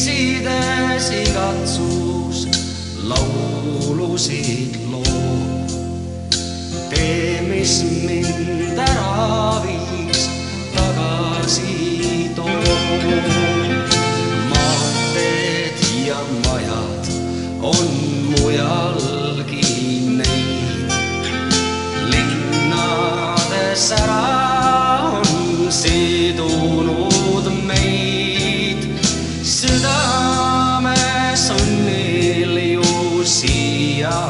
reisides igatsus laulusid loob. tee, mis mind ära viis, tagasi toob. maanteed ja majad on mujalgi siia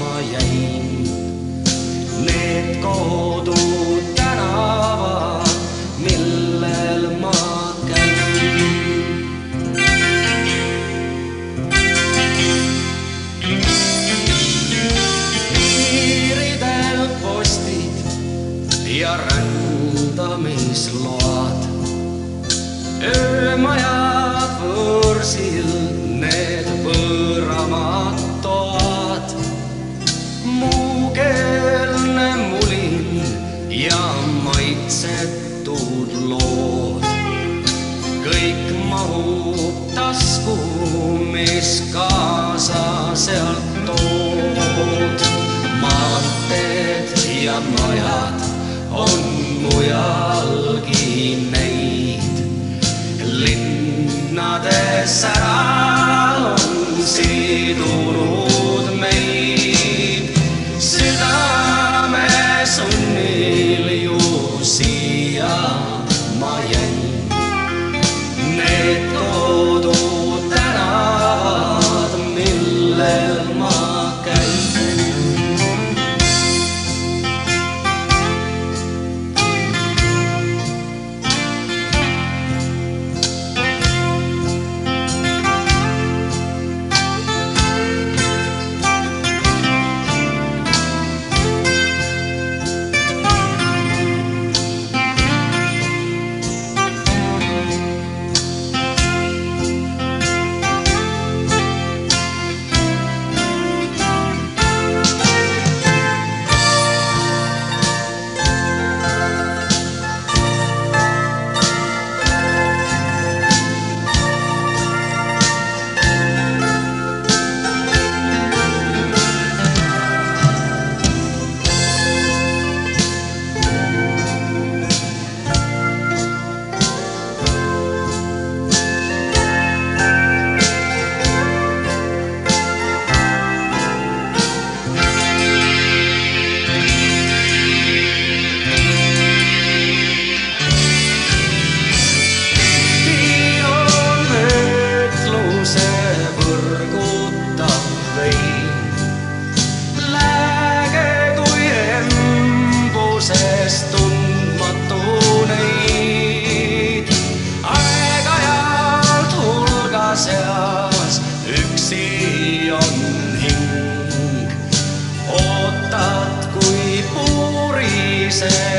ma jäin. Need kodud tänavad, millel ma käin. piiridel postid ja rändamisload. öömajad võõrsil, kaasa sealt tood. maanteed ja majad on mujalgi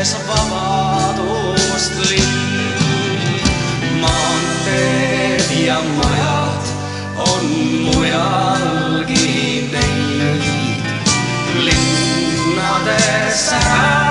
käes vabadust lind. maanteed ja majad on mujalgi neid linnades ära.